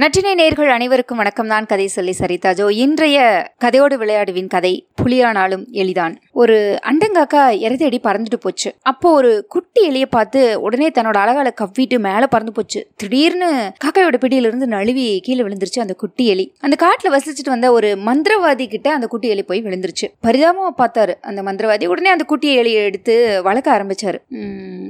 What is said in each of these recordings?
நற்றினை நேர்கள் அனைவருக்கும் வணக்கம். நான் கதை சொல்லி சரிதாஜோ. இன்றைய கதையோடு விளையாடுவின் கதை புலியானாலும் எளிதான். ஒரு அண்டங்காக்கா இறதேடி பறந்துட்டு போச்சு. அப்போ ஒரு குட்டி எலிய பார்த்து உடனே தன்னோட அழகால கவ்விட்டு மேல பறந்து போச்சு. திடீர்னு காக்காயோட பிடியிலிருந்து நழுவி கீழே விழுந்துருச்சு அந்த குட்டி எலி. அந்த காட்டுல வசிச்சுட்டு வந்த ஒரு மந்திரவாதி கிட்ட அந்த குட்டி எலி போய் விழுந்துருச்சு. பரிதாபமா பார்த்தாரு. அந்த மந்திரவாதி உடனே அந்த குட்டி எலியை எடுத்து வளர்க்க ஆரம்பிச்சாரு.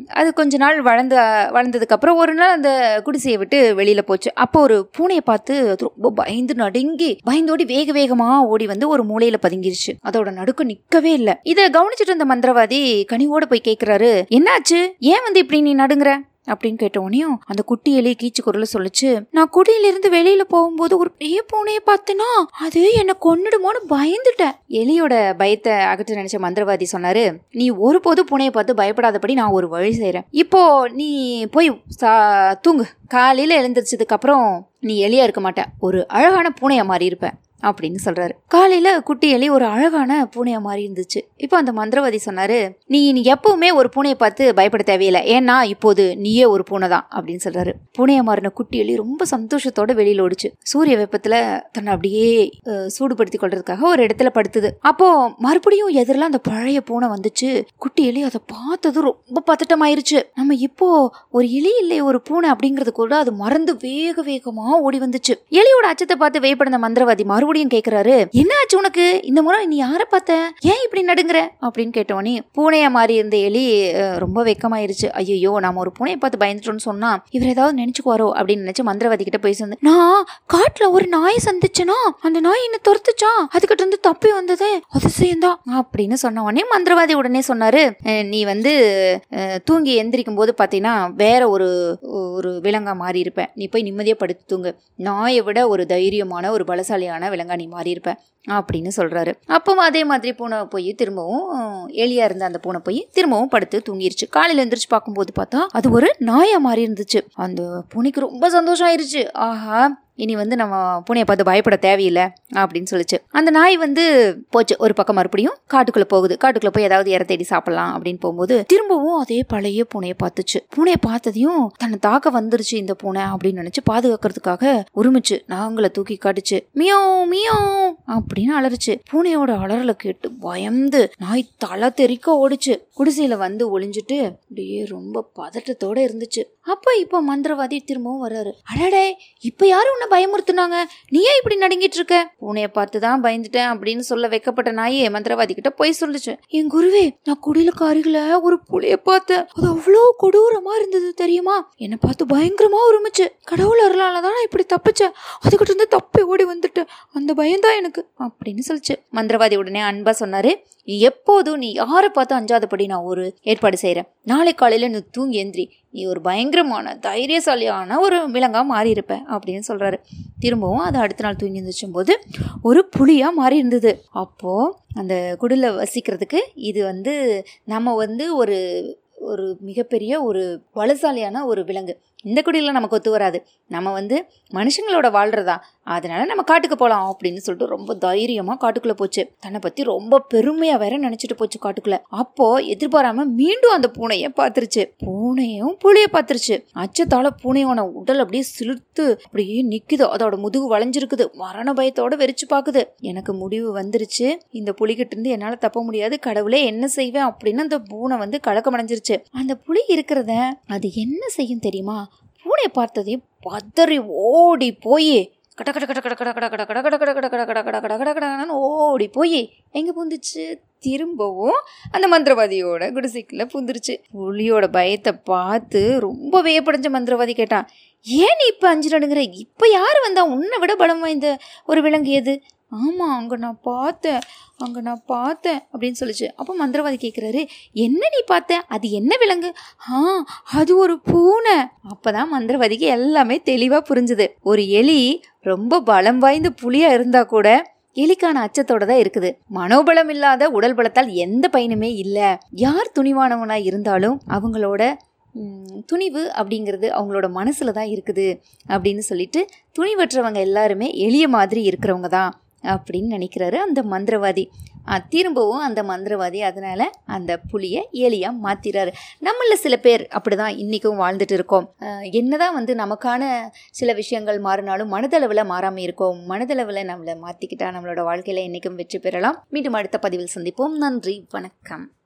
அது கொஞ்ச நாள் வளர்ந்து வளர்ந்ததுக்கு அப்புறம் ஒரு நாள் அந்த குடிசையை விட்டு வெளியில போச்சு. அப்போ ஒரு பூனையை பார்த்து அது ரொம்ப பயந்து நடுங்கி பயந்தோடி வேக வேகமா ஓடி வந்து ஒரு மூலையில பதுங்கிருச்சு. அதோட நடுக்கம் நிக்கவே இல்லை. இதை கவனிச்சிட்டு இருந்த மந்திரவாதி கனிவோட போய் கேட்குறாரு என்னாச்சு? ஏன் வந்து இப்படி நீ நடுங்குற? அப்படின்னு கேட்டவனையும் அந்த குட்டி எலி கீச்சு குரல சொல்லுச்சு நான் குடியிலிருந்து வெளியில போகும்போது ஒரு பெரிய பூனையை பார்த்தேன்னா அது என்ன கொன்னுடுமோன்னு பயந்துட்டேன் எலியோட பயத்தை அகற்ற நினைச்ச மந்திரவாதி சொன்னாரு நீ ஒருபோது பூனையை பார்த்து பயப்படாதபடி நான் ஒரு வழி செய்யறேன் இப்போ நீ போய் சா- தூங்கு. காலையில எழுந்திரிச்சதுக்கு அப்புறம் நீ எலியா இருக்க மாட்டேன் ஒரு அழகான பூனையா மாறி இருப்பேன் அப்படின்னு சொல்றாரு. காலையில குட்டி எலி ஒரு அழகான பூனையா மாறி இருந்துச்சு. இப்போ அந்த மந்திரவாதி சொன்னாரு நீ நீ எப்பவுமே ஒரு பூனையை பார்த்து பயப்பட தேவையில்லை. ஏன்னா இப்போது நீயே ஒரு பூனை தான் அப்படின்னு சொல்றாரு. பூனையை மாறின குட்டி எலி ரொம்ப சந்தோஷத்தோட வெளியில ஓடிச்சு. சூரிய வெப்பத்துல தன்னை அப்படியே சூடுபடுத்தி கொள்றதுக்காக ஒரு இடத்துல படுத்துது. அப்போ மறுபடியும் எதிரில் அந்த பழைய பூனை வந்துச்சு. குட்டி எலி அதை பார்த்தது ரொம்ப பதட்டமாயிருச்சு. நம்ம இப்போ ஒரு எலி இல்லை ஒரு பூனை அப்படிங்கறது கூட அது மறந்து வேக வேகமா ஓடி வந்துச்சு. எலியோட அச்சத்தை பார்த்து வேப்படுந்த மந்திரவாதி மறுபடியும் கேக்குறாரு என்ன ஆச்சு உனக்கு? இந்த முறை நீ யாரை பார்த்த? ஏன் இப்படி நடுங்குற? அப்படின்னு கேட்டோன்னே பூனையா மாறி இருந்த எலி ரொம்ப வெக்கமாயிருச்சு. ஐயோ நாம ஒரு பூனையை பார்த்து பயந்துட்டோம்னு சொன்னா இவர் ஏதாவது நினைச்சுக்குவாரோ? அப்படின்னு நினைச்சு மந்திரவாதி கிட்ட போய் சேர்ந்து நான் காட்டுல ஒரு நாய் சந்திச்சனா? அந்த நாய் என்ன துரத்துச்சா? அதுக்கிட்ட இருந்து தப்பி வந்ததே? அதிசயம்தான். அப்படின்னு சொன்ன உடனே மந்திரவாதி உடனே சொன்னாரு நீ வந்து தூங்கி எந்திரிக்கும் போது பாத்தீங்கன்னா வேற ஒரு ஒரு விலங்கா மாறி இருப்பேன் நீ போய் நிம்மதியா படுத்து தூங்கு. நாயை விட ஒரு தைரியமான ஒரு பலசாலியான விலங்கா நீ மாறி அப்படின்னு சொல்கிறாரு அப்போவும் அதே மாதிரி பூனை போய் திரும்பவும் எலியாக இருந்த அந்த பூனை போய் திரும்பவும் படுத்து தூங்கிருச்சு. காலையில் எழுந்திரிச்சு பார்க்கும்போது பார்த்தா அது ஒரு நாயாக மாறி இருந்துச்சு அந்த பூனைக்கு ரொம்ப சந்தோஷம் ஆயிருச்சு. ஆஹா இனி வந்து நம்ம பூனையை பார்த்து பயப்பட தேவையில்லை அப்படின்னு சொல்லிச்சு. அந்த நாய் வந்து போச்சு. ஒரு பக்கம் மறுபடியும் காட்டுக்குள்ள போகுது. காட்டுக்குள்ள போய் ஏதாவது இற தேடி சாப்பிடலாம் அப்படின்னு போகும்போது திரும்பவும் அதே பழைய பூனையை பார்த்துச்சு. பூனையை பார்த்ததையும் தன்னை தாக்க வந்துருச்சு இந்த பூனை அப்படின்னு நினச்சி பாதுகாக்கிறதுக்காக உரிமிச்சு நாங்களை தூக்கி காட்டுச்சு. மியோ மியோ அப்படின்னு அலறுச்சு. பூனையோட அலறலை கேட்டு பயந்து நாய் தலை தெறிக்க ஓடிச்சு. குடிசையில் வந்து ஒளிஞ்சிட்டு அப்படியே ரொம்ப பதட்டத்தோட இருந்துச்சு. அப்போ இப்போ மந்திரவாதி திரும்பவும் வர்றாரு. அடடே இப்போ யாரும் உன்னை பயமுறுத்துனாங்க? நீ ஏன் இப்படி நடுங்கிட்டு இருக்க உன்னைய பார்த்து தான் பயந்துட்டேன் அப்படின்னு சொல்ல வைக்கப்பட்ட நாயே மந்திரவாதி கிட்ட போய் சொல்லுச்சு. என் குருவே நான் குடியில காரிகள ஒரு புளிய பார்த்தேன். அது அவ்வளோ கொடூரமா இருந்தது தெரியுமா? என்னை பார்த்து பயங்கரமா உரிமிச்சு. கடவுள் அருளால தான் நான் இப்படி தப்பிச்சேன். அதுக்கிட்ட இருந்து தப்பி ஓடி வந்துட்டேன். அந்த பயம்தான் எனக்கு அப்படின்னு சொல்லிச்சு. மந்திரவாதி உடனே அன்பா சொன்னாரு எப்போதும் நீ யாரை பார்த்து அஞ்சாதபடி நான் ஒரு ஏற்பாடு செய்கிறேன் நாளை காலையில் நீ தூங்கி எந்திரி. நீ ஒரு பயங்கரமான தைரியசாலியான ஒரு விலங்காக மாறியிருப்பேன் அப்படின்னு சொல்கிறாரு திரும்பவும் அது அடுத்த நாள் தூங்கி இருந்துச்சும் போது ஒரு புளியாக மாறி இருந்தது அப்போது அந்த குடில வசிக்கிறதுக்கு இது வந்து நம்ம வந்து ஒரு ஒரு மிகப்பெரிய ஒரு பலசாலியான ஒரு விலங்கு. இந்த குடியில் நமக்கு ஒத்து வராது. நம்ம வந்து மனுஷங்களோட வாழ்கிறதா அதனால நம்ம காட்டுக்கு போகலாம் அப்படின்னு சொல்லிட்டு ரொம்ப தைரியமாக காட்டுக்குள்ளே போச்சு. தன்னை பற்றி ரொம்ப பெருமையாக வேற நினச்சிட்டு போச்சு காட்டுக்குள்ளே. அப்போது எதிர்பாராமல் மீண்டும் அந்த பூனையை பார்த்துருச்சு. பூனையும் புளியை பார்த்துருச்சு. அச்சத்தால் பூனையோட உடல் அப்படியே சிலிர்த்து அப்படியே நிற்குது அதோட முதுகு வளைஞ்சிருக்குது. மரண பயத்தோட வெறிச்சு பார்க்குது எனக்கு முடிவு வந்துருச்சு. இந்த புலிகிட்ட இருந்து என்னால் தப்ப முடியாது. கடவுளே என்ன செய்வேன் அப்படின்னு அந்த பூனை வந்து கலக்கமடைஞ்சிருச்சு. அந்த புலி இருக்கிறத அது என்ன செய்யும் தெரியுமா? பூனை பார்த்ததையும் பதறி ஓடி போய் கட கட கட கட கட கட கட கட கட கட கட கட கட கட கட கட கடன்னு ஓடி போய் எங்கே பூந்துச்சு திரும்பவும் அந்த மந்திரவாதியோட குடிசைக்குள்ள பூந்துருச்சு புலியோட பயத்தை பார்த்து ரொம்ப வியப்படைஞ்ச மந்திரவாதி கேட்டான் ஏன் நீ இப்போ அஞ்சு நடுங்கிற இப்போ யார் வந்தா உன்னை விட பலம் வாய்ந்த ஒரு விலங்கு எது ஆமாம் அங்கே நான் பார்த்தேன் அங்கே நான் பார்த்தேன் அப்படின்னு சொல்லிச்சு. அப்போ மந்திரவாதி கேட்குறாரு என்ன நீ பார்த்த? அது என்ன விலங்கு? ஆ அது ஒரு பூனை. அப்போ தான் மந்திரவாதிக்கு எல்லாமே தெளிவாக புரிஞ்சுது. ஒரு எலி ரொம்ப பலம் வாய்ந்த புளியாக இருந்தால் கூட எலிக்கான அச்சத்தோட தான் இருக்குது. மனோபலம் இல்லாத உடல் பலத்தால் எந்த பயனுமே இல்லை. யார் துணிவானவனாக இருந்தாலும் அவங்களோட துணிவு அப்படிங்கிறது அவங்களோட மனசில் தான் இருக்குது அப்படின்னு சொல்லிட்டு துணிவற்றவங்க எல்லாருமே எளிய மாதிரி இருக்கிறவங்க தான். அப்படின்னு நினைக்கிறாரு அந்த மந்திரவாதி. திரும்பவும் அந்த மந்திரவாதி அதனால அந்த புலியை ஏலியாக மாத்திராரு நம்மள சில பேர் அப்படிதான் இன்றைக்கும் வாழ்ந்துட்டு இருக்கோம். என்னதான் வந்து நமக்கான சில விஷயங்கள் மாறினாலும் மனதளவில் மாறாமல் இருக்கோம். மனதளவில் நம்மளை மாற்றிக்கிட்டா நம்மளோட வாழ்க்கையில் என்றைக்கும் வெற்றி பெறலாம். மீண்டும் அடுத்த பதிவில் சந்திப்போம். நன்றி. வணக்கம்.